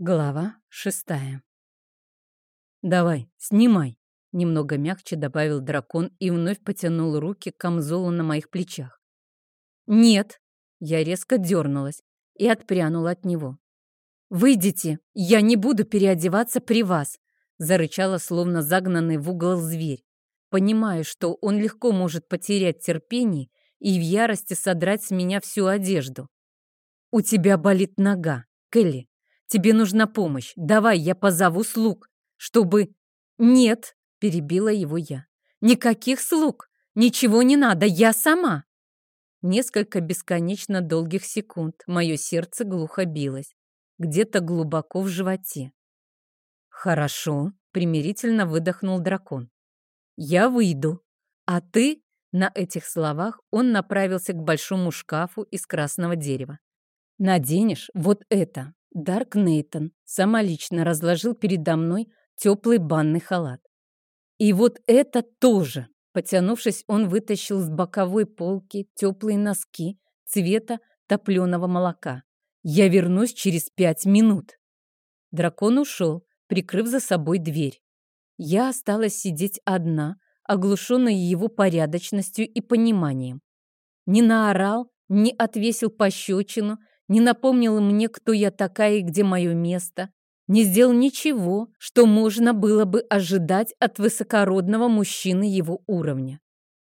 Глава шестая. «Давай, снимай!» — немного мягче добавил дракон и вновь потянул руки к камзолу на моих плечах. «Нет!» — я резко дернулась и отпрянула от него. «Выйдите! Я не буду переодеваться при вас!» — зарычала, словно загнанный в угол зверь, понимая, что он легко может потерять терпение и в ярости содрать с меня всю одежду. «У тебя болит нога, Келли!» Тебе нужна помощь. Давай, я позову слуг, чтобы...» «Нет», — перебила его я. «Никаких слуг. Ничего не надо. Я сама». Несколько бесконечно долгих секунд мое сердце глухо билось. Где-то глубоко в животе. «Хорошо», — примирительно выдохнул дракон. «Я выйду. А ты...» На этих словах он направился к большому шкафу из красного дерева. «Наденешь вот это, Дарк Нейтон самолично разложил передо мной теплый банный халат. И вот это тоже. Потянувшись, он вытащил с боковой полки теплые носки цвета топленого молока. Я вернусь через пять минут. Дракон ушел, прикрыв за собой дверь. Я осталась сидеть одна, оглушенная его порядочностью и пониманием. Не наорал, не отвесил пощечину, не напомнил мне, кто я такая и где мое место, не сделал ничего, что можно было бы ожидать от высокородного мужчины его уровня.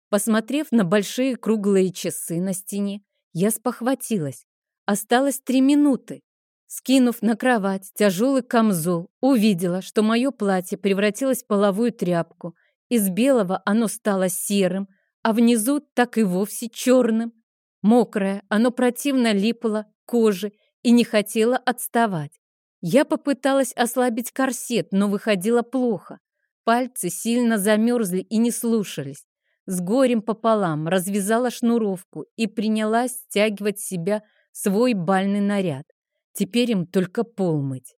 Посмотрев на большие круглые часы на стене, я спохватилась. Осталось три минуты. Скинув на кровать тяжелый камзол, увидела, что мое платье превратилось в половую тряпку. Из белого оно стало серым, а внизу так и вовсе черным. Мокрое, оно противно липло кожи и не хотела отставать. Я попыталась ослабить корсет, но выходило плохо. Пальцы сильно замерзли и не слушались. С горем пополам развязала шнуровку и принялась стягивать себя свой бальный наряд. Теперь им только пол мыть.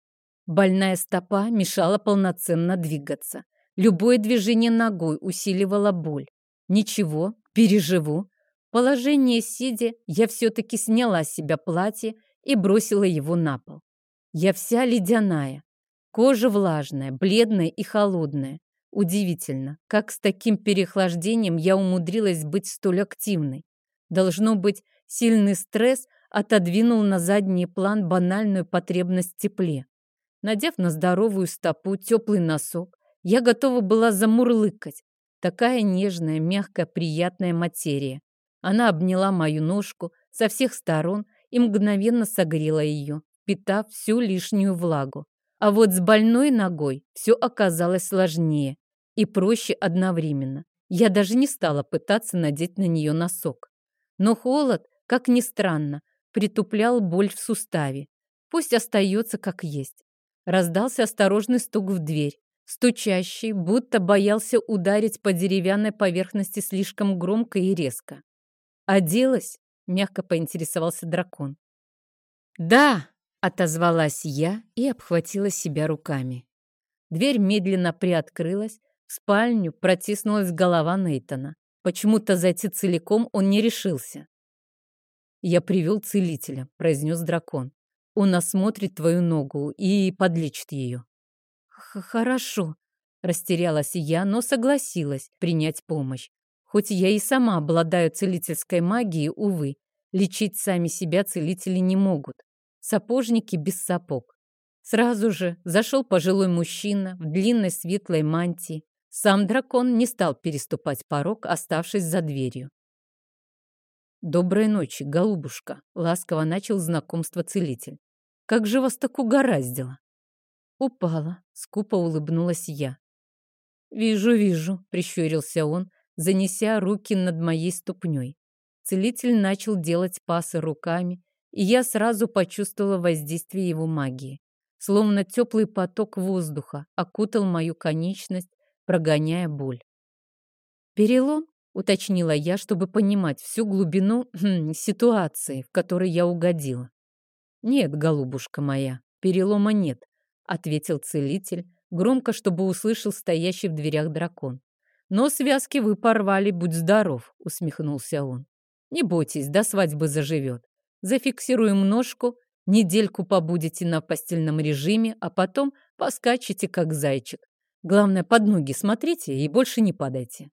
Больная стопа мешала полноценно двигаться. Любое движение ногой усиливало боль. Ничего, переживу. Положение сидя, я все-таки сняла с себя платье и бросила его на пол. Я вся ледяная, кожа влажная, бледная и холодная. Удивительно, как с таким переохлаждением я умудрилась быть столь активной. Должно быть, сильный стресс отодвинул на задний план банальную потребность в тепле. Надев на здоровую стопу теплый носок, я готова была замурлыкать. Такая нежная, мягкая, приятная материя. Она обняла мою ножку со всех сторон и мгновенно согрела ее, питав всю лишнюю влагу. А вот с больной ногой все оказалось сложнее и проще одновременно. Я даже не стала пытаться надеть на нее носок. Но холод, как ни странно, притуплял боль в суставе. Пусть остается как есть. Раздался осторожный стук в дверь, стучащий, будто боялся ударить по деревянной поверхности слишком громко и резко. «Оделась?» — мягко поинтересовался дракон. «Да!» — отозвалась я и обхватила себя руками. Дверь медленно приоткрылась, в спальню протиснулась голова Нейтона. Почему-то зайти целиком он не решился. «Я привел целителя», — произнес дракон. «Он осмотрит твою ногу и подлечит ее». «Хорошо», — растерялась я, но согласилась принять помощь. Хоть я и сама обладаю целительской магией, увы, лечить сами себя целители не могут. Сапожники без сапог. Сразу же зашел пожилой мужчина в длинной светлой мантии. Сам дракон не стал переступать порог, оставшись за дверью. «Доброй ночи, голубушка!» — ласково начал знакомство целитель. «Как же вас так угораздило?» «Упала», — скупо улыбнулась я. «Вижу, вижу», — прищурился он, занеся руки над моей ступней. Целитель начал делать пасы руками, и я сразу почувствовала воздействие его магии. Словно теплый поток воздуха окутал мою конечность, прогоняя боль. «Перелом?» — уточнила я, чтобы понимать всю глубину хм, ситуации, в которой я угодила. «Нет, голубушка моя, перелома нет», — ответил целитель, громко, чтобы услышал стоящий в дверях дракон. Но связки вы порвали, будь здоров, усмехнулся он. Не бойтесь, до свадьбы заживет. Зафиксируем ножку Недельку побудете на постельном режиме, а потом поскачете, как зайчик. Главное, под ноги смотрите и больше не падайте.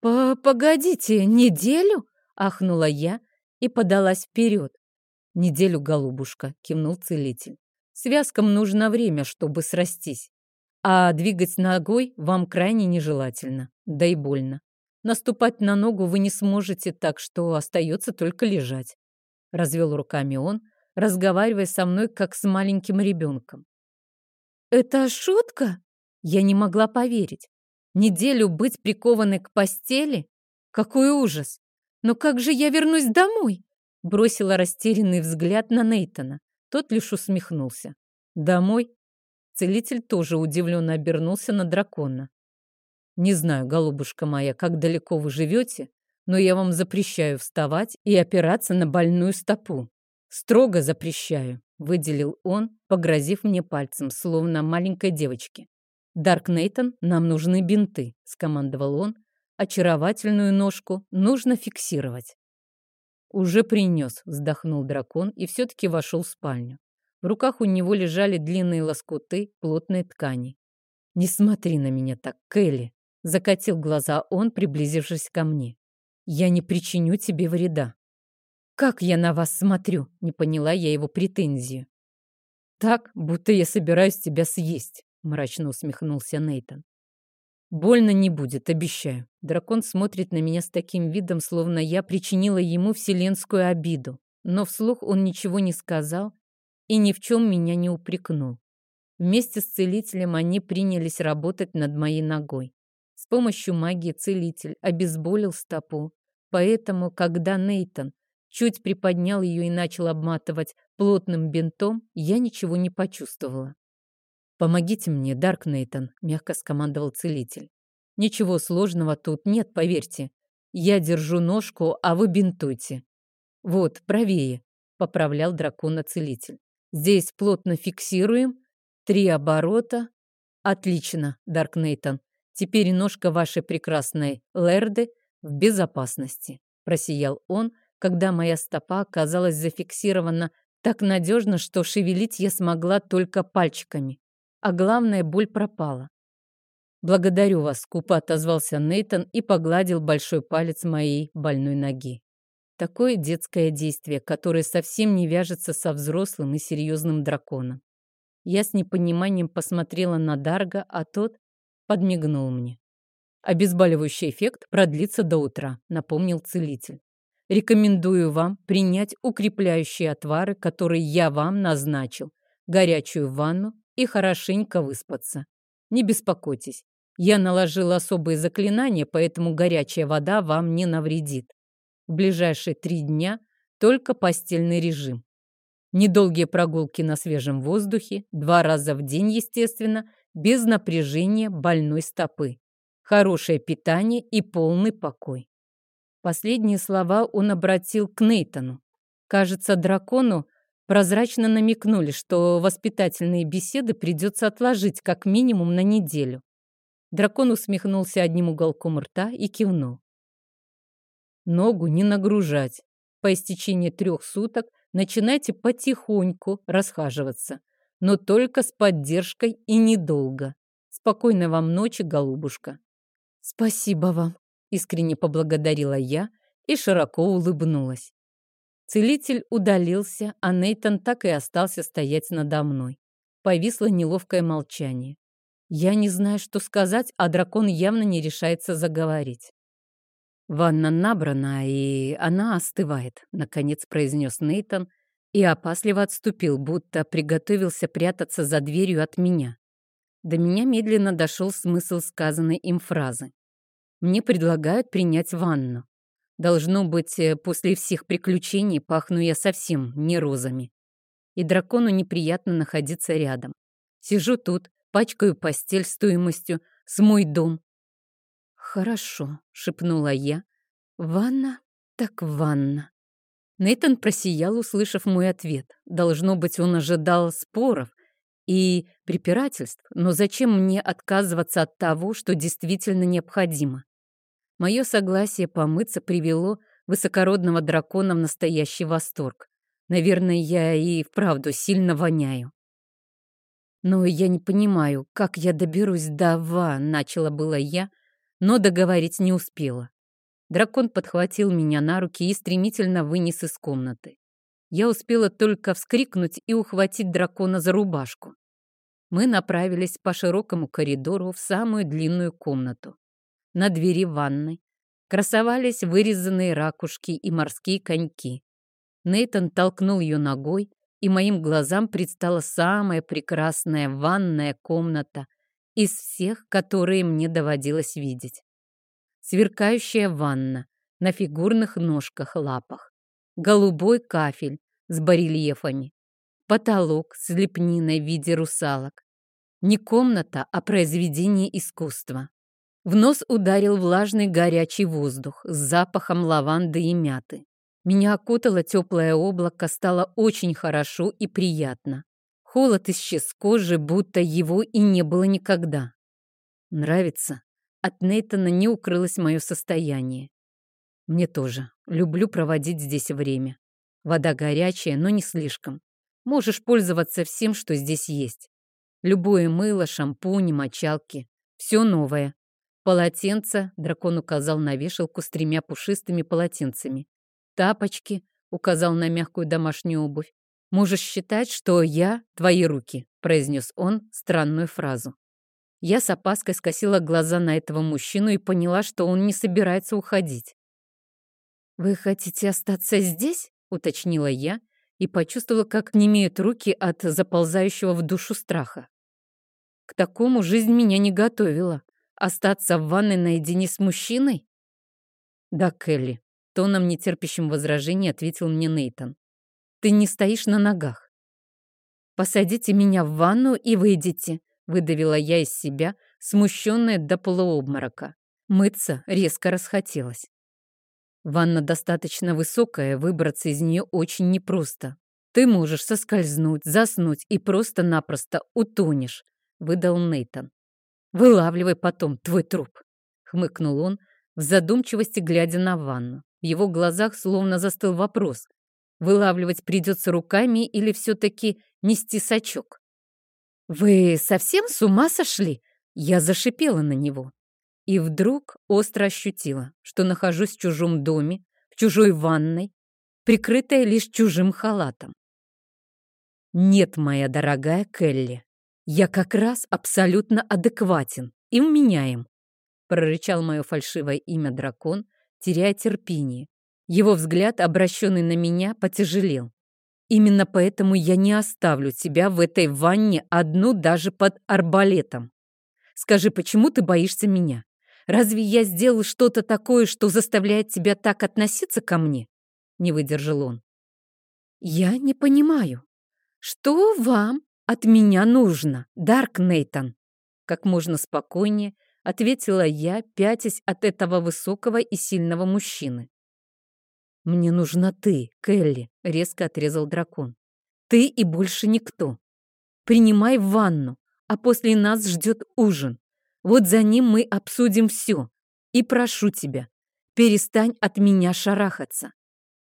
По «Погодите, неделю?» — ахнула я и подалась вперед. «Неделю, голубушка», — кивнул целитель. «Связкам нужно время, чтобы срастись. А двигать ногой вам крайне нежелательно, да и больно. Наступать на ногу вы не сможете, так что остается только лежать. Развел руками он, разговаривая со мной, как с маленьким ребенком. «Это шутка?» Я не могла поверить. Неделю быть прикованной к постели? Какой ужас! Но как же я вернусь домой? Бросила растерянный взгляд на Нейтона. Тот лишь усмехнулся. Домой? Целитель тоже удивленно обернулся на дракона. Не знаю, голубушка моя, как далеко вы живете, но я вам запрещаю вставать и опираться на больную стопу. Строго запрещаю, выделил он, погрозив мне пальцем, словно маленькой девочке. Дарк Нейтон, нам нужны бинты, скомандовал он. Очаровательную ножку нужно фиксировать. Уже принес, вздохнул дракон и все-таки вошел в спальню. В руках у него лежали длинные лоскуты плотной ткани. «Не смотри на меня так, Келли!» Закатил глаза он, приблизившись ко мне. «Я не причиню тебе вреда». «Как я на вас смотрю?» Не поняла я его претензию. «Так, будто я собираюсь тебя съесть», мрачно усмехнулся Нейтон. «Больно не будет, обещаю». Дракон смотрит на меня с таким видом, словно я причинила ему вселенскую обиду. Но вслух он ничего не сказал и ни в чем меня не упрекнул. Вместе с целителем они принялись работать над моей ногой. С помощью магии целитель обезболил стопу. Поэтому, когда Нейтон чуть приподнял ее и начал обматывать плотным бинтом, я ничего не почувствовала. «Помогите мне, Дарк Нейтон», — мягко скомандовал целитель. «Ничего сложного тут нет, поверьте. Я держу ножку, а вы бинтуйте». «Вот, правее», — поправлял дракона целитель. Здесь плотно фиксируем. Три оборота. Отлично, Дарк Нейтон. Теперь ножка вашей прекрасной Лерды в безопасности. Просиял он, когда моя стопа оказалась зафиксирована так надежно, что шевелить я смогла только пальчиками. А главное, боль пропала. «Благодарю вас», — скупо отозвался Нейтон и погладил большой палец моей больной ноги. Такое детское действие, которое совсем не вяжется со взрослым и серьезным драконом. Я с непониманием посмотрела на Дарга, а тот подмигнул мне. Обезболивающий эффект продлится до утра, напомнил целитель. Рекомендую вам принять укрепляющие отвары, которые я вам назначил, горячую ванну и хорошенько выспаться. Не беспокойтесь, я наложил особые заклинания, поэтому горячая вода вам не навредит. В ближайшие три дня только постельный режим. Недолгие прогулки на свежем воздухе, два раза в день, естественно, без напряжения больной стопы. Хорошее питание и полный покой. Последние слова он обратил к Нейтану. Кажется, дракону прозрачно намекнули, что воспитательные беседы придется отложить как минимум на неделю. Дракон усмехнулся одним уголком рта и кивнул. Ногу не нагружать. По истечении трех суток начинайте потихоньку расхаживаться, но только с поддержкой и недолго. Спокойной вам ночи, голубушка. Спасибо вам, искренне поблагодарила я и широко улыбнулась. Целитель удалился, а Нейтон так и остался стоять надо мной. Повисло неловкое молчание. Я не знаю, что сказать, а дракон явно не решается заговорить. «Ванна набрана, и она остывает», — наконец произнес Нейтон и опасливо отступил, будто приготовился прятаться за дверью от меня. До меня медленно дошел смысл сказанной им фразы. «Мне предлагают принять ванну. Должно быть, э, после всех приключений пахну я совсем не розами. И дракону неприятно находиться рядом. Сижу тут, пачкаю постель стоимостью с мой дом, «Хорошо», — шепнула я. «Ванна? Так ванна». Нейтан просиял, услышав мой ответ. Должно быть, он ожидал споров и препирательств, но зачем мне отказываться от того, что действительно необходимо? Мое согласие помыться привело высокородного дракона в настоящий восторг. Наверное, я и вправду сильно воняю. Но я не понимаю, как я доберусь до Ва, начала было я, но договорить не успела. Дракон подхватил меня на руки и стремительно вынес из комнаты. Я успела только вскрикнуть и ухватить дракона за рубашку. Мы направились по широкому коридору в самую длинную комнату. На двери ванной красовались вырезанные ракушки и морские коньки. Нейтон толкнул ее ногой, и моим глазам предстала самая прекрасная ванная комната из всех, которые мне доводилось видеть. Сверкающая ванна на фигурных ножках-лапах, голубой кафель с барельефами, потолок с лепниной в виде русалок. Не комната, а произведение искусства. В нос ударил влажный горячий воздух с запахом лаванды и мяты. Меня окутало теплое облако, стало очень хорошо и приятно. Холод исчез с кожи, будто его и не было никогда. Нравится? От Нейтана не укрылось мое состояние. Мне тоже. Люблю проводить здесь время. Вода горячая, но не слишком. Можешь пользоваться всем, что здесь есть. Любое мыло, шампунь, мочалки. Все новое. Полотенце, дракон указал на вешалку с тремя пушистыми полотенцами. Тапочки, указал на мягкую домашнюю обувь. Можешь считать, что я твои руки, произнес он странную фразу. Я с опаской скосила глаза на этого мужчину и поняла, что он не собирается уходить. «Вы хотите остаться здесь?» — уточнила я и почувствовала, как немеют руки от заползающего в душу страха. К такому жизнь меня не готовила. Остаться в ванной наедине с мужчиной? Да, Келли, тоном нетерпящим возражений ответил мне Нейтон. Ты не стоишь на ногах. Посадите меня в ванну и выйдите, выдавила я из себя, смущенная до полуобморока. Мыться резко расхотелось. Ванна достаточно высокая, выбраться из нее очень непросто. Ты можешь соскользнуть, заснуть и просто-напросто утонешь, выдал Нейтон. Вылавливай потом твой труп, хмыкнул он, в задумчивости глядя на ванну. В его глазах словно застыл вопрос. Вылавливать придется руками или все-таки нести сачок? «Вы совсем с ума сошли?» Я зашипела на него. И вдруг остро ощутила, что нахожусь в чужом доме, в чужой ванной, прикрытая лишь чужим халатом. Нет, моя дорогая Келли, я как раз абсолютно адекватен и вменяем, прорычал мое фальшивое имя дракон, теряя терпение. Его взгляд, обращенный на меня, потяжелел. Именно поэтому я не оставлю тебя в этой ванне одну даже под арбалетом. Скажи, почему ты боишься меня? Разве я сделал что-то такое, что заставляет тебя так относиться ко мне? Не выдержал он. Я не понимаю. Что вам от меня нужно, Дарк Нейтан? Как можно спокойнее ответила я, пятясь от этого высокого и сильного мужчины. «Мне нужна ты, Келли», — резко отрезал дракон. «Ты и больше никто. Принимай ванну, а после нас ждет ужин. Вот за ним мы обсудим все. И прошу тебя, перестань от меня шарахаться.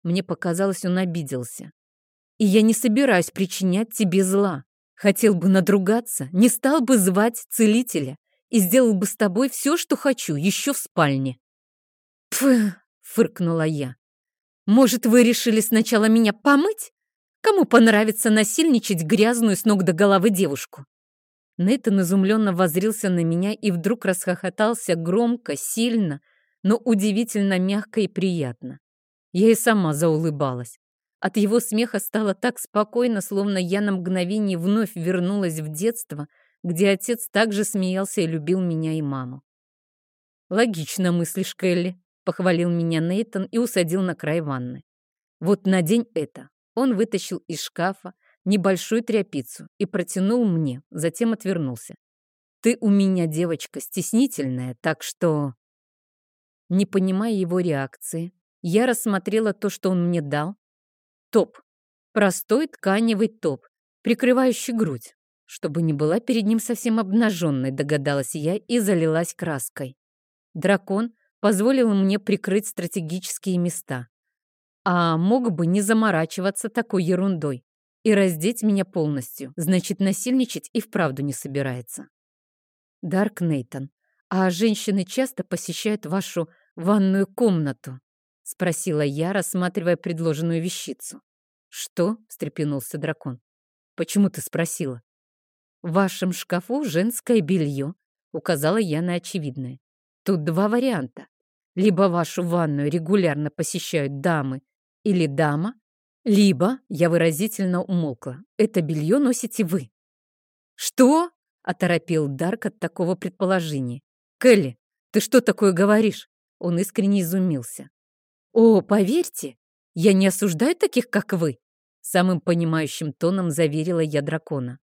Мне показалось, он обиделся. И я не собираюсь причинять тебе зла. Хотел бы надругаться, не стал бы звать целителя и сделал бы с тобой все, что хочу, еще в спальне. Пф, фыркнула я. Может, вы решили сначала меня помыть? Кому понравится насильничать грязную с ног до головы девушку? Нейтан изумленно возрился на меня и вдруг расхохотался громко, сильно, но удивительно мягко и приятно. Я и сама заулыбалась. От его смеха стало так спокойно, словно я на мгновение вновь вернулась в детство, где отец также смеялся и любил меня и маму. «Логично мыслишь, Келли», — похвалил меня Нейтон и усадил на край ванны. «Вот надень это». Он вытащил из шкафа небольшую тряпицу и протянул мне, затем отвернулся. «Ты у меня девочка стеснительная, так что...» Не понимая его реакции, я рассмотрела то, что он мне дал. Топ. Простой тканевый топ, прикрывающий грудь. Чтобы не была перед ним совсем обнаженной, догадалась я и залилась краской. Дракон позволил мне прикрыть стратегические места. А мог бы не заморачиваться такой ерундой и раздеть меня полностью. Значит, насильничать и вправду не собирается. Дарк Нейтон, а женщины часто посещают вашу ванную комнату? Спросила я, рассматривая предложенную вещицу. Что? встрепенулся дракон. Почему ты спросила? В вашем шкафу женское белье, указала я на очевидное. Тут два варианта. Либо вашу ванную регулярно посещают дамы или дама, либо, я выразительно умолкла, это белье носите вы. Что? Оторопел Дарк от такого предположения. Келли, ты что такое говоришь? Он искренне изумился. О, поверьте, я не осуждаю таких, как вы, самым понимающим тоном заверила я дракона.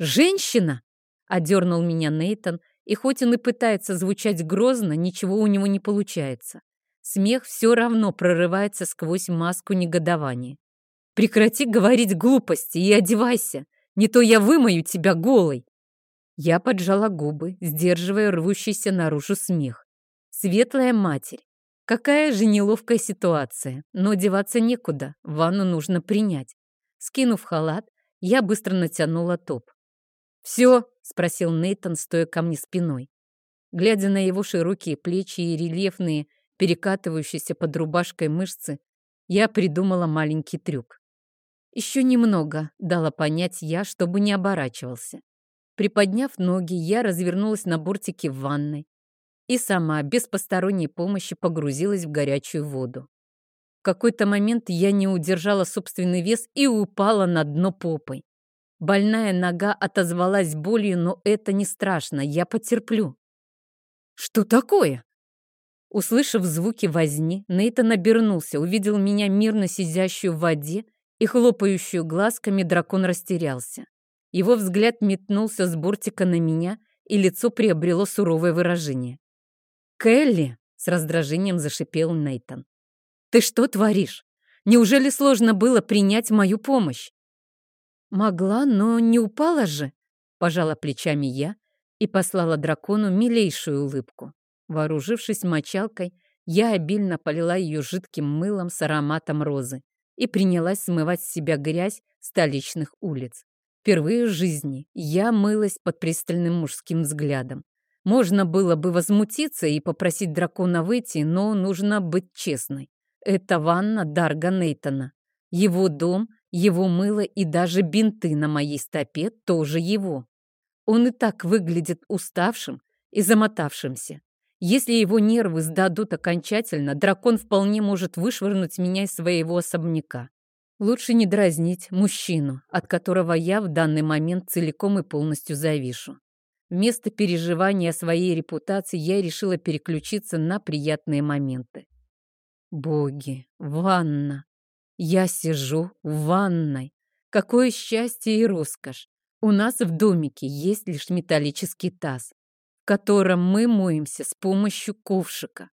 Женщина! Одернул меня Нейтон, и хоть он и пытается звучать грозно, ничего у него не получается. Смех все равно прорывается сквозь маску негодования. Прекрати говорить глупости и одевайся, не то я вымою тебя голой. Я поджала губы, сдерживая рвущийся наружу смех. Светлая матерь. Какая же неловкая ситуация, но деваться некуда, ванну нужно принять. Скинув халат, я быстро натянула топ. «Все?» — спросил Нейтон, стоя ко мне спиной. Глядя на его широкие плечи и рельефные, перекатывающиеся под рубашкой мышцы, я придумала маленький трюк. Еще немного, дала понять я, чтобы не оборачивался. Приподняв ноги, я развернулась на бортике в ванной и сама, без посторонней помощи, погрузилась в горячую воду. В какой-то момент я не удержала собственный вес и упала на дно попой. Больная нога отозвалась болью, но это не страшно, я потерплю. «Что такое?» Услышав звуки возни, Нейтан обернулся, увидел меня мирно сидящую в воде и хлопающую глазками дракон растерялся. Его взгляд метнулся с бортика на меня, и лицо приобрело суровое выражение. «Келли!» — с раздражением зашипел Нейтан. «Ты что творишь? Неужели сложно было принять мою помощь?» «Могла, но не упала же!» — пожала плечами я и послала дракону милейшую улыбку. Вооружившись мочалкой, я обильно полила ее жидким мылом с ароматом розы и принялась смывать с себя грязь столичных улиц. Впервые в жизни я мылась под пристальным мужским взглядом. Можно было бы возмутиться и попросить дракона выйти, но нужно быть честной. Это ванна Дарга Нейтона. Его дом, его мыло и даже бинты на моей стопе тоже его. Он и так выглядит уставшим и замотавшимся. Если его нервы сдадут окончательно, дракон вполне может вышвырнуть меня из своего особняка. Лучше не дразнить мужчину, от которого я в данный момент целиком и полностью завишу. Вместо переживания своей репутации я решила переключиться на приятные моменты. Боги, ванна. Я сижу в ванной. Какое счастье и роскошь. У нас в домике есть лишь металлический таз котором мы моемся с помощью ковшика.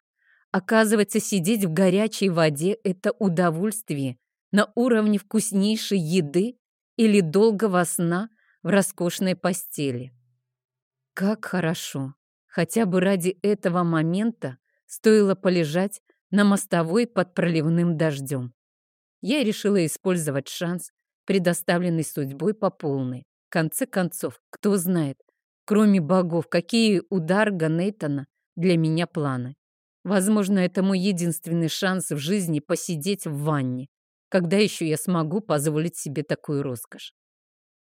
Оказывается, сидеть в горячей воде – это удовольствие на уровне вкуснейшей еды или долгого сна в роскошной постели. Как хорошо! Хотя бы ради этого момента стоило полежать на мостовой под проливным дождем. Я решила использовать шанс, предоставленный судьбой по полной. В конце концов, кто знает, Кроме богов, какие у Дарга для меня планы? Возможно, это мой единственный шанс в жизни посидеть в ванне. Когда еще я смогу позволить себе такую роскошь?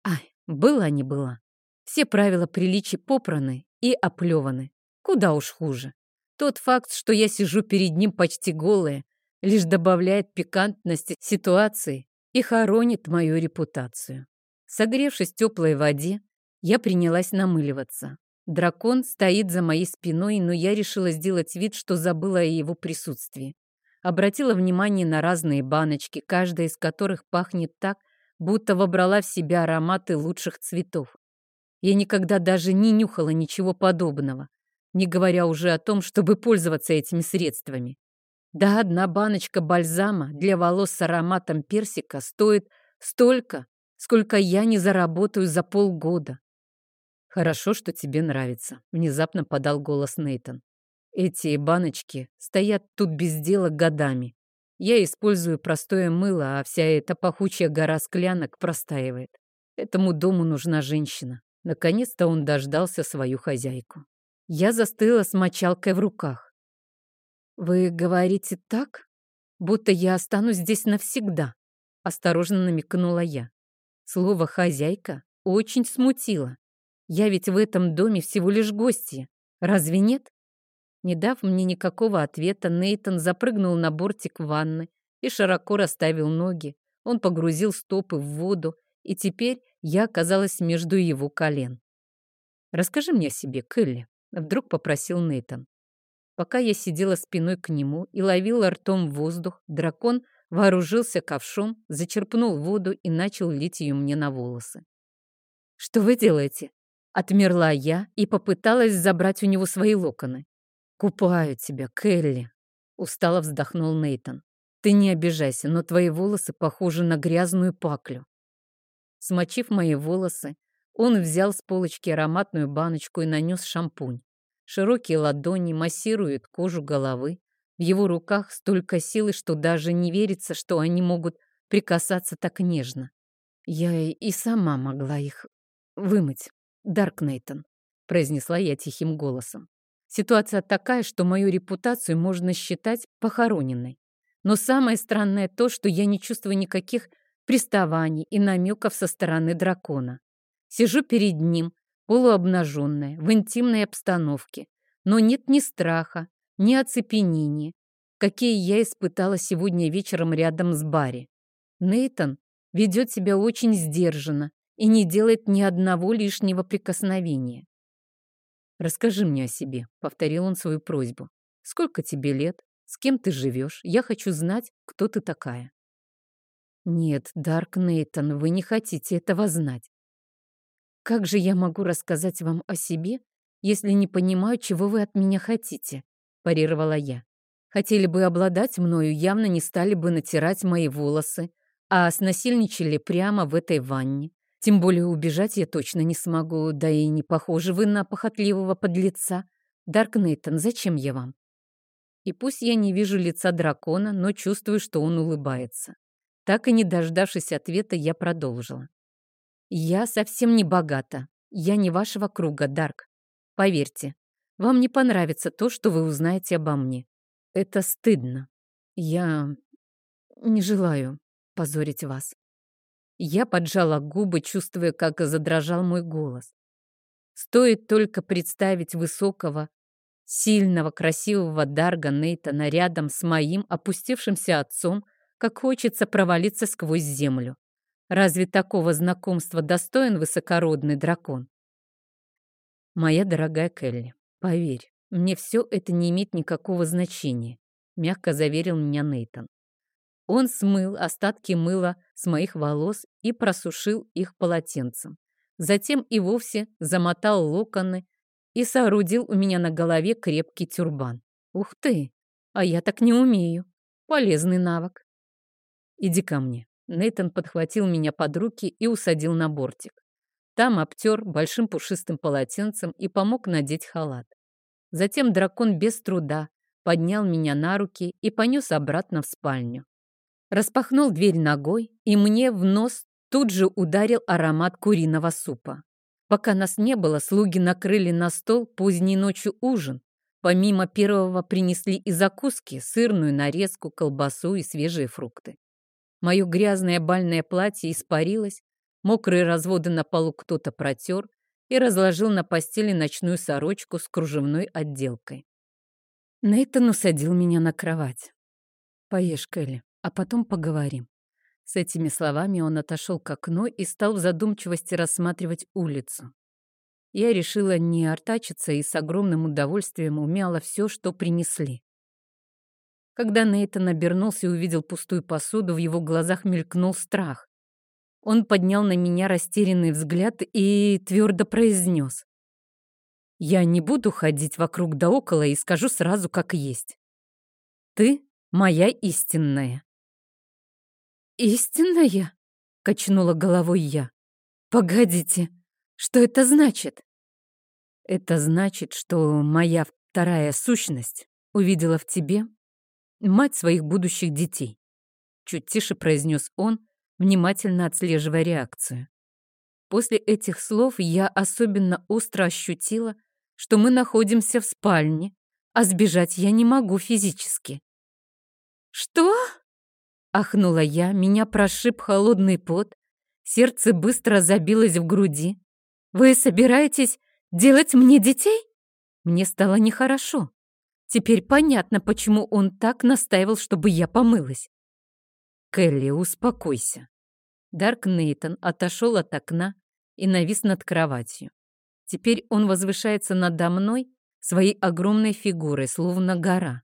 Ай, была не была. Все правила приличия попраны и оплеваны. Куда уж хуже. Тот факт, что я сижу перед ним почти голая, лишь добавляет пикантности ситуации и хоронит мою репутацию. Согревшись в теплой воде, я принялась намыливаться. Дракон стоит за моей спиной, но я решила сделать вид, что забыла о его присутствии. Обратила внимание на разные баночки, каждая из которых пахнет так, будто вобрала в себя ароматы лучших цветов. Я никогда даже не нюхала ничего подобного, не говоря уже о том, чтобы пользоваться этими средствами. Да, одна баночка бальзама для волос с ароматом персика стоит столько, сколько я не заработаю за полгода. «Хорошо, что тебе нравится», — внезапно подал голос Нейтон. «Эти баночки стоят тут без дела годами. Я использую простое мыло, а вся эта пахучая гора склянок простаивает. Этому дому нужна женщина. Наконец-то он дождался свою хозяйку. Я застыла с мочалкой в руках. «Вы говорите так, будто я останусь здесь навсегда», — осторожно намекнула я. Слово «хозяйка» очень смутило. Я ведь в этом доме всего лишь гостья. Разве нет? Не дав мне никакого ответа, Нейтон запрыгнул на бортик ванны и широко расставил ноги. Он погрузил стопы в воду, и теперь я оказалась между его колен. «Расскажи мне о себе, Келли», — вдруг попросил Нейтон. Пока я сидела спиной к нему и ловила ртом воздух, дракон вооружился ковшом, зачерпнул воду и начал лить ее мне на волосы. «Что вы делаете?» Отмерла я и попыталась забрать у него свои локоны. «Купаю тебя, Келли», — устало вздохнул Нейтон. «Ты не обижайся, но твои волосы похожи на грязную паклю». Смочив мои волосы, он взял с полочки ароматную баночку и нанес шампунь. Широкие ладони массируют кожу головы. В его руках столько силы, что даже не верится, что они могут прикасаться так нежно. Я и сама могла их вымыть. Дарк Нейтон, произнесла я тихим голосом. Ситуация такая, что мою репутацию можно считать похороненной. Но самое странное то, что я не чувствую никаких приставаний и намеков со стороны дракона. Сижу перед ним, полуобнаженная, в интимной обстановке, но нет ни страха, ни оцепенения, какие я испытала сегодня вечером рядом с Барри. Нейтон ведет себя очень сдержанно и не делает ни одного лишнего прикосновения. «Расскажи мне о себе», — повторил он свою просьбу. «Сколько тебе лет? С кем ты живешь? Я хочу знать, кто ты такая». «Нет, Дарк Нейтон, вы не хотите этого знать. Как же я могу рассказать вам о себе, если не понимаю, чего вы от меня хотите?» — парировала я. «Хотели бы обладать мною, явно не стали бы натирать мои волосы, а снасильничали прямо в этой ванне. Тем более убежать я точно не смогу, да и не похожи вы на похотливого подлеца. Дарк Нейтан, зачем я вам? И пусть я не вижу лица дракона, но чувствую, что он улыбается. Так и не дождавшись ответа, я продолжила. Я совсем не богата. Я не вашего круга, Дарк. Поверьте, вам не понравится то, что вы узнаете обо мне. Это стыдно. Я не желаю позорить вас. Я поджала губы, чувствуя, как задрожал мой голос. Стоит только представить высокого, сильного, красивого Дарга Нейтана рядом с моим опустившимся отцом, как хочется провалиться сквозь землю. Разве такого знакомства достоин высокородный дракон? Моя дорогая Келли, поверь, мне все это не имеет никакого значения, мягко заверил меня Нейтан. Он смыл остатки мыла с моих волос и просушил их полотенцем. Затем и вовсе замотал локоны и соорудил у меня на голове крепкий тюрбан. Ух ты! А я так не умею. Полезный навык. Иди ко мне. Нейтан подхватил меня под руки и усадил на бортик. Там обтер большим пушистым полотенцем и помог надеть халат. Затем дракон без труда поднял меня на руки и понес обратно в спальню. Распахнул дверь ногой, и мне в нос тут же ударил аромат куриного супа. Пока нас не было, слуги накрыли на стол поздней ночью ужин. Помимо первого принесли и закуски, сырную нарезку, колбасу и свежие фрукты. Мое грязное бальное платье испарилось, мокрые разводы на полу кто-то протер и разложил на постели ночную сорочку с кружевной отделкой. Нейтан усадил меня на кровать. «Поешь, Келли, а потом поговорим». С этими словами он отошел к окну и стал в задумчивости рассматривать улицу. Я решила не артачиться и с огромным удовольствием умяла все, что принесли. Когда Нейтан обернулся и увидел пустую посуду, в его глазах мелькнул страх. Он поднял на меня растерянный взгляд и твердо произнес. «Я не буду ходить вокруг да около и скажу сразу, как есть. Ты моя истинная». «Истинная?» — качнула головой я. «Погодите, что это значит?» «Это значит, что моя вторая сущность увидела в тебе мать своих будущих детей. Чуть тише произнес он, внимательно отслеживая реакцию. После этих слов я особенно остро ощутила, что мы находимся в спальне, а сбежать я не могу физически. «Что?» — ахнула я, меня прошиб холодный пот, сердце быстро забилось в груди. «Вы собираетесь делать мне детей?» Мне стало нехорошо. Теперь понятно, почему он так настаивал, чтобы я помылась. «Келли, успокойся». Дарк Нейтон отошел от окна и навис над кроватью. Теперь он возвышается надо мной своей огромной фигурой, словно гора.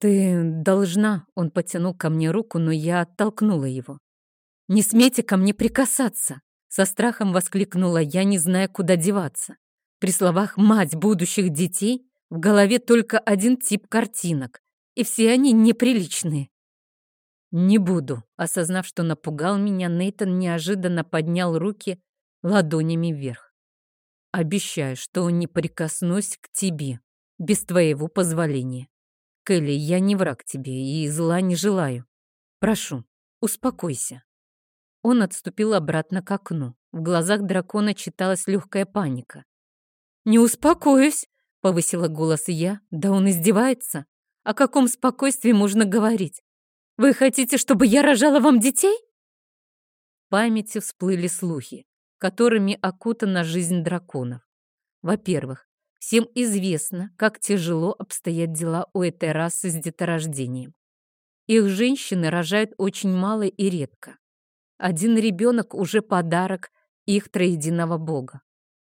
«Ты должна...» — он потянул ко мне руку, но я оттолкнула его. «Не смейте ко мне прикасаться!» Со страхом воскликнула я, не зная, куда деваться. При словах «мать будущих детей» в голове только один тип картинок, и все они неприличные. «Не буду», — осознав, что напугал меня, Нейтон неожиданно поднял руки ладонями вверх. «Обещаю, что не прикоснусь к тебе, без твоего позволения. Келли, я не враг тебе и зла не желаю. Прошу, успокойся». Он отступил обратно к окну. В глазах дракона читалась легкая паника. «Не успокоюсь!» — повысила голос я. «Да он издевается! О каком спокойствии можно говорить? Вы хотите, чтобы я рожала вам детей?» В памяти всплыли слухи, которыми окутана жизнь драконов. Во-первых, всем известно, как тяжело обстоят дела у этой расы с деторождением. Их женщины рожают очень мало и редко. Один ребенок уже подарок их троединого бога.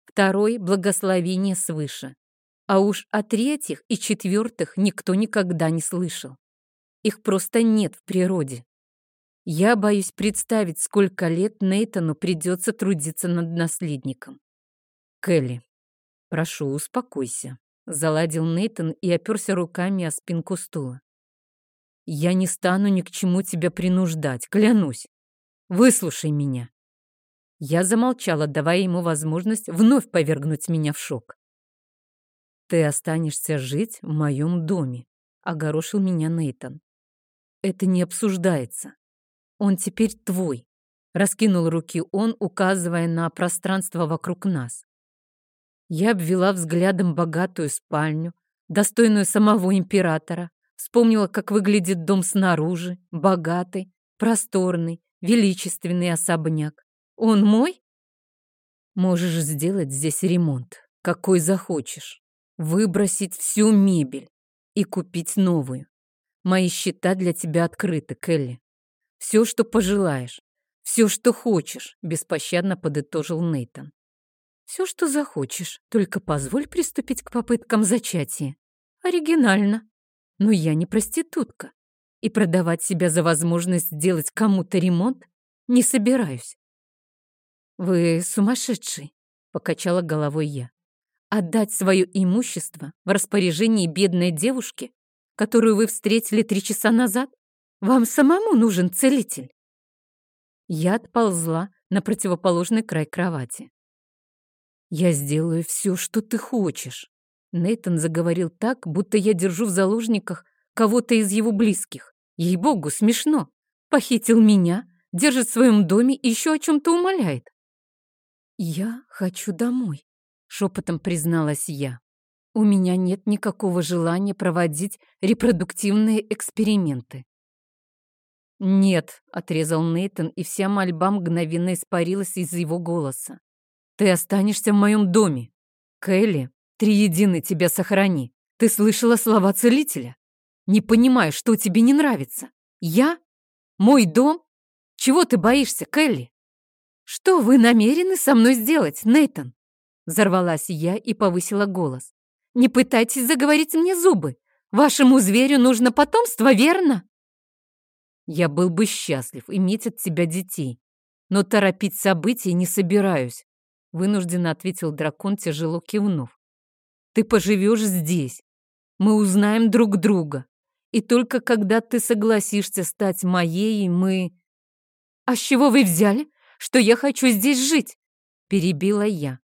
Второй – благословение свыше. А уж о третьих и четвертых никто никогда не слышал. Их просто нет в природе. Я боюсь представить, сколько лет Нейтану придется трудиться над наследником. Келли, прошу, успокойся. Заладил Нейтан и оперся руками о спинку стула. Я не стану ни к чему тебя принуждать, клянусь. Выслушай меня. Я замолчала, давая ему возможность вновь повергнуть меня в шок. Ты останешься жить в моем доме, огорошил меня Нейтан. Это не обсуждается. Он теперь твой. Раскинул руки он, указывая на пространство вокруг нас. Я обвела взглядом богатую спальню, достойную самого императора, вспомнила, как выглядит дом снаружи, богатый, просторный, величественный особняк. Он мой? Можешь сделать здесь ремонт, какой захочешь, выбросить всю мебель и купить новую. Мои счета для тебя открыты, Келли. Все, что пожелаешь, все, что хочешь, беспощадно подытожил Нейтон. Все, что захочешь, только позволь приступить к попыткам зачатия. Оригинально. Но я не проститутка. И продавать себя за возможность сделать кому-то ремонт не собираюсь. Вы сумасшедший, покачала головой я. Отдать свое имущество в распоряжении бедной девушки, которую вы встретили три часа назад? Вам самому нужен целитель. Я отползла на противоположный край кровати. «Я сделаю все, что ты хочешь», — Нейтон заговорил так, будто я держу в заложниках кого-то из его близких. Ей-богу, смешно. Похитил меня, держит в своем доме и еще о чем-то умоляет. «Я хочу домой», — шепотом призналась я. «У меня нет никакого желания проводить репродуктивные эксперименты. «Нет», — отрезал Нейтон, и вся мольба мгновенно испарилась из его голоса. «Ты останешься в моем доме. Келли, триединый тебя сохрани. Ты слышала слова целителя? Не понимаю, что тебе не нравится. Я? Мой дом? Чего ты боишься, Келли?» «Что вы намерены со мной сделать, Нейтон?» Взорвалась я и повысила голос. «Не пытайтесь заговорить мне зубы. Вашему зверю нужно потомство, верно?» Я был бы счастлив иметь от тебя детей, но торопить события не собираюсь, вынужденно ответил дракон, тяжело кивнув. Ты поживешь здесь. Мы узнаем друг друга. И только когда ты согласишься стать моей, мы... А с чего вы взяли, что я хочу здесь жить? Перебила я.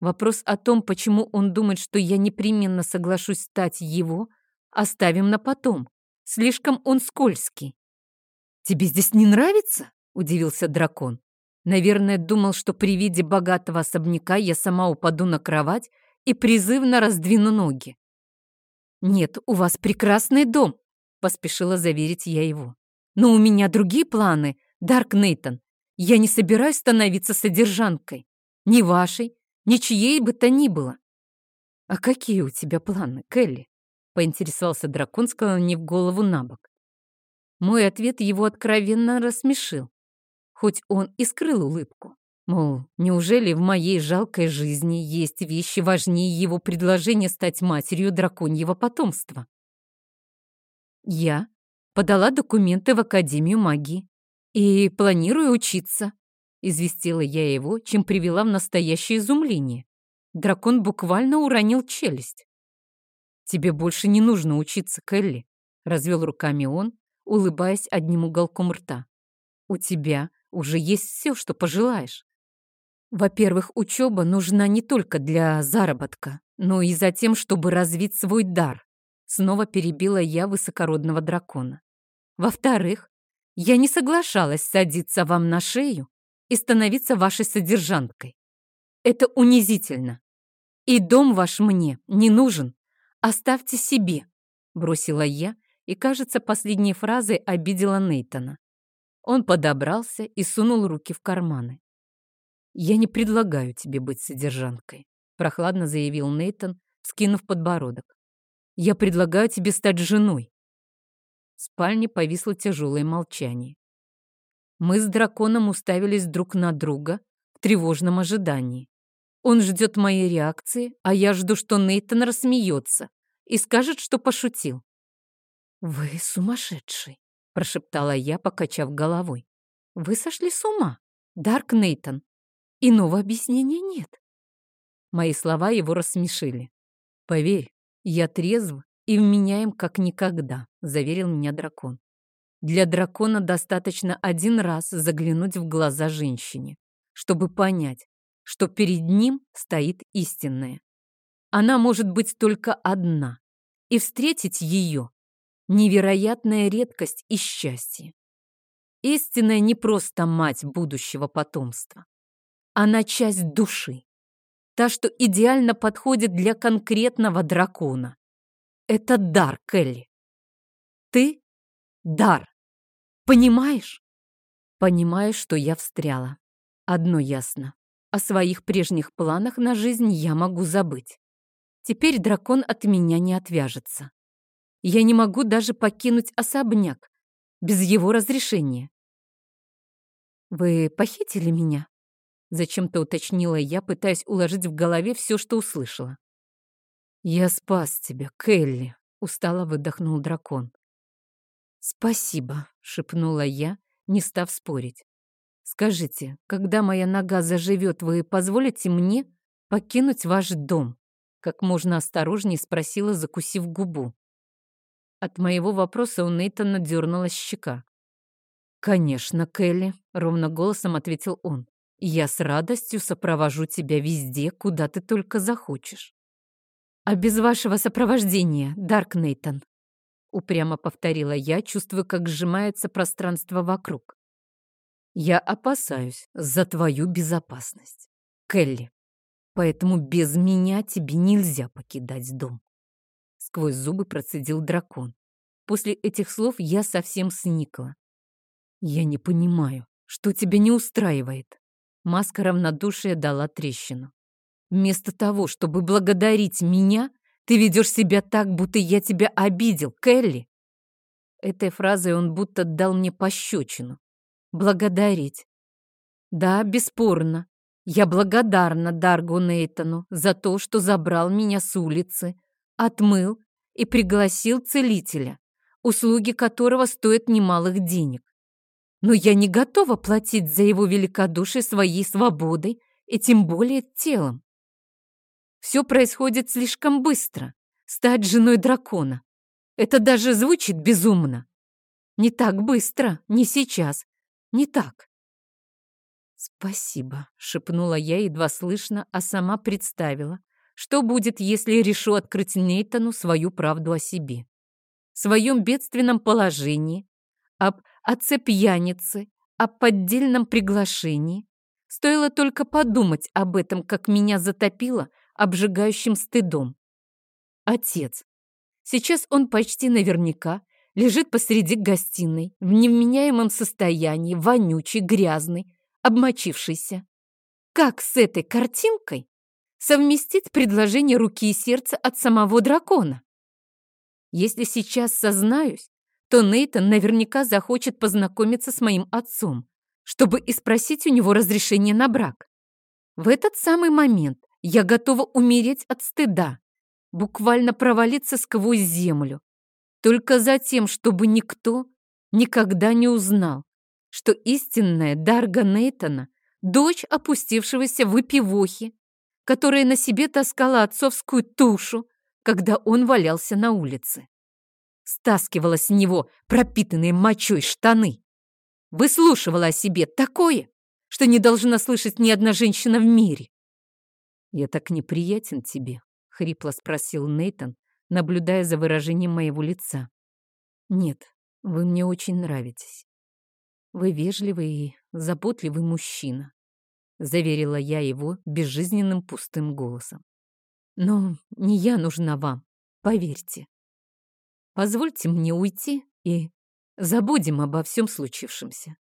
Вопрос о том, почему он думает, что я непременно соглашусь стать его, оставим на потом. Слишком он скользкий. «Тебе здесь не нравится?» — удивился дракон. Наверное, думал, что при виде богатого особняка я сама упаду на кровать и призывно раздвину ноги. «Нет, у вас прекрасный дом», — поспешила заверить я его. «Но у меня другие планы, Дарк Нейтон. Я не собираюсь становиться содержанкой. Ни вашей, ни чьей бы то ни было». «А какие у тебя планы, Келли?» — поинтересовался дракон, склонив голову на бок. Мой ответ его откровенно рассмешил, хоть он и скрыл улыбку. Мол, неужели в моей жалкой жизни есть вещи важнее его предложения стать матерью драконьего потомства? Я подала документы в Академию магии и планирую учиться, известила я его, чем привела в настоящее изумление. Дракон буквально уронил челюсть. «Тебе больше не нужно учиться, Келли», — развел руками он, улыбаясь одним уголком рта. «У тебя уже есть все, что пожелаешь. Во-первых, учеба нужна не только для заработка, но и за тем, чтобы развить свой дар. Снова перебила я высокородного дракона. Во-вторых, я не соглашалась садиться вам на шею и становиться вашей содержанкой. Это унизительно. И дом ваш мне не нужен. Оставьте себе, бросила я, и, кажется, последней фразой обидела Нейтона. Он подобрался и сунул руки в карманы. «Я не предлагаю тебе быть содержанкой», — прохладно заявил Нейтон, скинув подбородок. «Я предлагаю тебе стать женой». В спальне повисло тяжелое молчание. Мы с драконом уставились друг на друга в тревожном ожидании. Он ждет моей реакции, а я жду, что Нейтон рассмеется и скажет, что пошутил. «Вы сумасшедший», — прошептала я, покачав головой. «Вы сошли с ума, Дарк Нейтон. Иного объяснения нет». Мои слова его рассмешили. «Поверь, я трезв и вменяем как никогда», — заверил меня дракон. «Для дракона достаточно один раз заглянуть в глаза женщине, чтобы понять, что перед ним стоит истинная. Она может быть только одна, и встретить ее невероятная редкость и счастье. Истинная не просто мать будущего потомства. Она часть души. Та, что идеально подходит для конкретного дракона. Это дар, Келли. Ты — дар. Понимаешь? Понимаешь, что я встряла. Одно ясно. О своих прежних планах на жизнь я могу забыть. Теперь дракон от меня не отвяжется. Я не могу даже покинуть особняк без его разрешения. «Вы похитили меня?» Зачем-то уточнила я, пытаясь уложить в голове все, что услышала. «Я спас тебя, Келли», — устало выдохнул дракон. «Спасибо», — шепнула я, не став спорить. «Скажите, когда моя нога заживет, вы позволите мне покинуть ваш дом?» Как можно осторожнее спросила, закусив губу. От моего вопроса у Нейтана дернулась щека. «Конечно, Келли», — ровно голосом ответил он. «Я с радостью сопровожу тебя везде, куда ты только захочешь». «А без вашего сопровождения, Дарк Нейтан», — упрямо повторила я, чувствуя, как сжимается пространство вокруг. «Я опасаюсь за твою безопасность, Келли, поэтому без меня тебе нельзя покидать дом». Сквозь зубы процедил дракон. После этих слов я совсем сникла. «Я не понимаю, что тебя не устраивает?» Маска равнодушия дала трещину. «Вместо того, чтобы благодарить меня, ты ведешь себя так, будто я тебя обидел, Келли!» Этой фразой он будто дал мне пощечину. «Благодарить». Да, бесспорно. Я благодарна Даргу Нейтану за то, что забрал меня с улицы, отмыл и пригласил целителя, услуги которого стоят немалых денег. Но я не готова платить за его великодушие своей свободой и тем более телом. Все происходит слишком быстро. Стать женой дракона. Это даже звучит безумно. Не так быстро, не сейчас, не так. «Спасибо», — шепнула я едва слышно, а сама представила, что будет, если решу открыть Нейтану свою правду о себе? своем бедственном положении, об отце пьяницы, о поддельном приглашении. Стоило только подумать об этом, как меня затопило обжигающим стыдом. Отец. Сейчас он почти наверняка лежит посреди гостиной, в невменяемом состоянии, вонючий, грязный, обмочившийся. Как с этой картинкой совместить предложение руки и сердца от самого дракона? Если сейчас сознаюсь, то Нейтан наверняка захочет познакомиться с моим отцом, чтобы и спросить у него разрешение на брак. В этот самый момент я готова умереть от стыда, буквально провалиться сквозь землю, только за тем, чтобы никто никогда не узнал, что истинная Дарга Нейтана — дочь опустившегося выпивохи, которая на себе таскала отцовскую тушу, когда он валялся на улице. Стаскивала с него пропитанные мочой штаны. Выслушивала о себе такое, что не должна слышать ни одна женщина в мире. «Я так неприятен тебе», — хрипло спросил Нейтон, наблюдая за выражением моего лица. «Нет, вы мне очень нравитесь. Вы вежливый и заботливый мужчина», — заверила я его безжизненным пустым голосом. «Но не я нужна вам, поверьте. Позвольте мне уйти и забудем обо всем случившемся.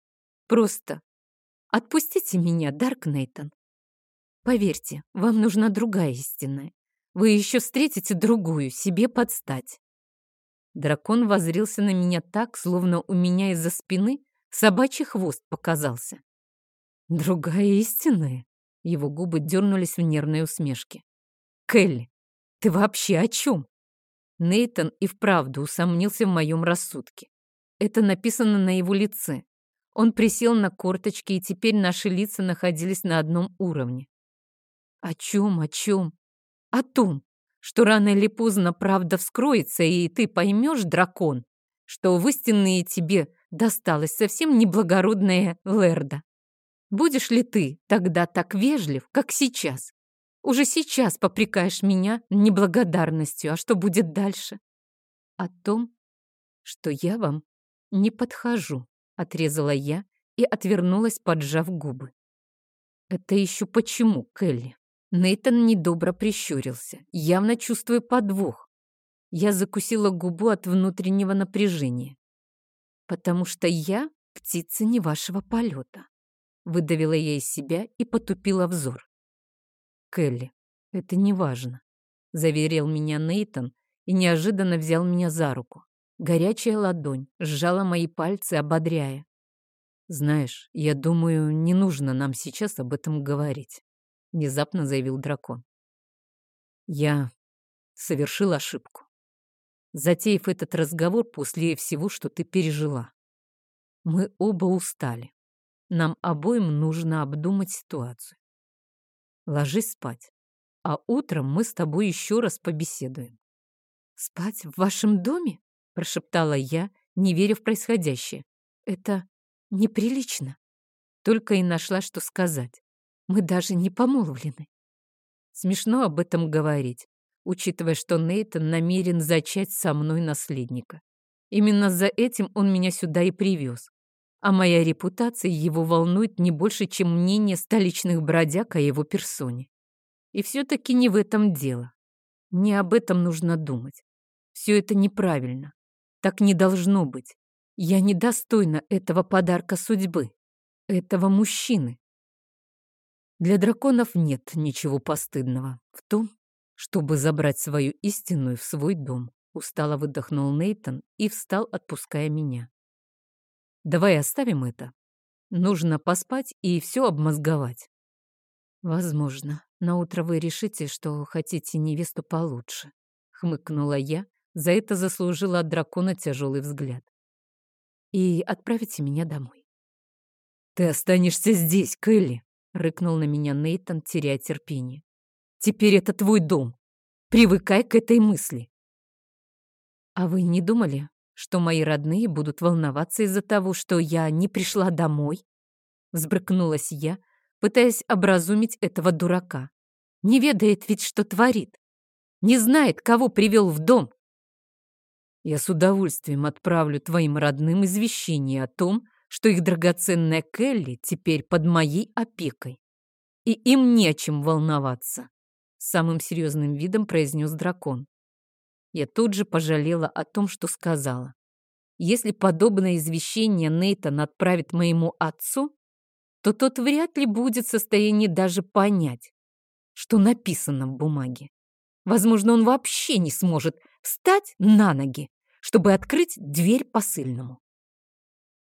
Просто отпустите меня, Дарк Нейтон. Поверьте, вам нужна другая истинная. Вы еще встретите другую, себе подстать. Дракон возрился на меня так, словно у меня из-за спины собачий хвост показался. Другая истинная? Его губы дернулись в нервной усмешке. Келли, ты вообще о чем? Нейтон и вправду усомнился в моем рассудке. Это написано на его лице. Он присел на корточки, и теперь наши лица находились на одном уровне. О чем, о чем? О том, что рано или поздно правда вскроется, и ты поймешь, дракон, что в истинные тебе досталась совсем неблагородная Лерда. Будешь ли ты тогда так вежлив, как сейчас? Уже сейчас попрекаешь меня неблагодарностью, а что будет дальше? О том, что я вам не подхожу, отрезала я и отвернулась, поджав губы. Это еще почему, Келли? Нейтан недобро прищурился, явно чувствуя подвох. Я закусила губу от внутреннего напряжения. «Потому что я птица не вашего полета», — выдавила я из себя и потупила взор. «Келли, это не важно», — заверил меня Нейтан и неожиданно взял меня за руку. Горячая ладонь сжала мои пальцы, ободряя. «Знаешь, я думаю, не нужно нам сейчас об этом говорить внезапно заявил дракон. Я совершил ошибку. Затеяв этот разговор после всего, что ты пережила. Мы оба устали. Нам обоим нужно обдумать ситуацию. Ложись спать, а утром мы с тобой еще раз побеседуем. «Спать в вашем доме?» – прошептала я, не веря в происходящее. «Это неприлично». Только и нашла, что сказать. Мы даже не помолвлены. Смешно об этом говорить, учитывая, что Нейтан намерен зачать со мной наследника. Именно за этим он меня сюда и привез. А моя репутация его волнует не больше, чем мнение столичных бродяг о его персоне. И все-таки не в этом дело. Не об этом нужно думать. Все это неправильно. Так не должно быть. Я недостойна этого подарка судьбы, этого мужчины. Для драконов нет ничего постыдного в том, чтобы забрать свою истинную в свой дом. Устало выдохнул Нейтон и встал, отпуская меня. Давай оставим это. Нужно поспать и все обмозговать. Возможно, на утро вы решите, что хотите невесту получше. Хмыкнула я, за это заслужила от дракона тяжелый взгляд. И отправите меня домой. Ты останешься здесь, Кэлли, — рыкнул на меня Нейтон, теряя терпение. «Теперь это твой дом. Привыкай к этой мысли». «А вы не думали, что мои родные будут волноваться из-за того, что я не пришла домой?» Взбрыкнулась я, пытаясь образумить этого дурака. «Не ведает ведь, что творит. Не знает, кого привел в дом. Я с удовольствием отправлю твоим родным извещение о том, что их драгоценная Келли теперь под моей опекой. И им не о чем волноваться, самым серьезным видом произнес дракон. Я тут же пожалела о том, что сказала. Если подобное извещение Нейтан отправит моему отцу, то тот вряд ли будет в состоянии даже понять, что написано в бумаге. Возможно, он вообще не сможет встать на ноги, чтобы открыть дверь посыльному.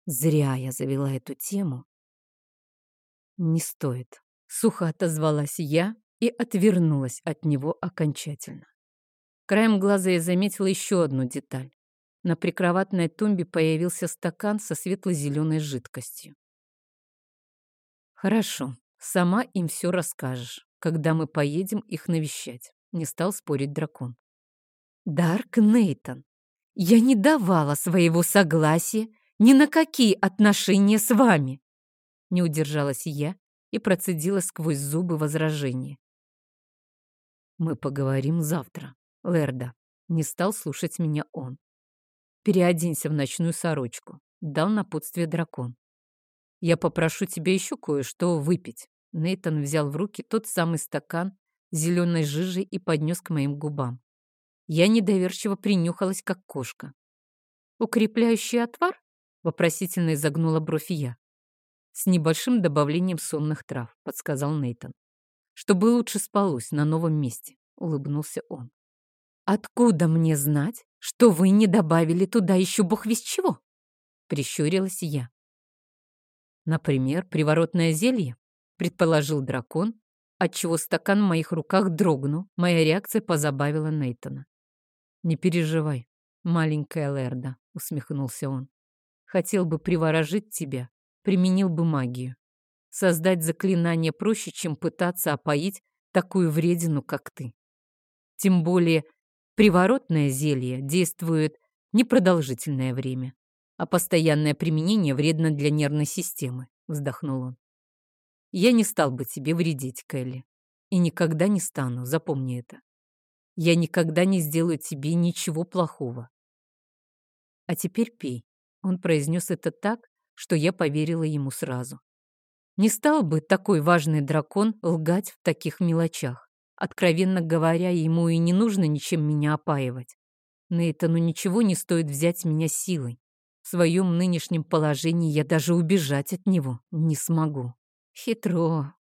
Зря я завела эту тему. Не стоит. Сухо отозвалась я и отвернулась от него окончательно. Краем глаза я заметила еще одну деталь. На прикроватной тумбе появился стакан со светло-зеленой жидкостью. «Хорошо, сама им все расскажешь, когда мы поедем их навещать», — не стал спорить дракон. «Дарк Нейтон, я не давала своего согласия ни на какие отношения с вами!» Не удержалась я и процедила сквозь зубы возражение. «Мы поговорим завтра, Лерда», — не стал слушать меня он. «Переоденься в ночную сорочку», — дал напутствие дракон. «Я попрошу тебя еще кое-что выпить». Нейтон взял в руки тот самый стакан зеленой жижей и поднес к моим губам. Я недоверчиво принюхалась, как кошка. «Укрепляющий отвар?» — вопросительно изогнула бровь я. «С небольшим добавлением сонных трав», — подсказал Нейтон. «Чтобы лучше спалось на новом месте», — улыбнулся он. «Откуда мне знать, что вы не добавили туда еще бог весь чего?» — прищурилась я. «Например, приворотное зелье», — предположил дракон, отчего стакан в моих руках дрогнул. Моя реакция позабавила Нейтона. «Не переживай, маленькая Лерда», — усмехнулся он. «Хотел бы приворожить тебя, применил бы магию. Создать заклинание проще, чем пытаться опоить такую вредину, как ты. Тем более приворотное зелье действует непродолжительное время, а постоянное применение вредно для нервной системы», — вздохнул он. «Я не стал бы тебе вредить, Келли, и никогда не стану, запомни это. Я никогда не сделаю тебе ничего плохого. А теперь пей. Он произнес это так, что я поверила ему сразу. Не стал бы такой важный дракон лгать в таких мелочах. Откровенно говоря, ему и не нужно ничем меня опаивать. Нейтану ничего не стоит взять меня силой. В своем нынешнем положении я даже убежать от него не смогу. Хитро,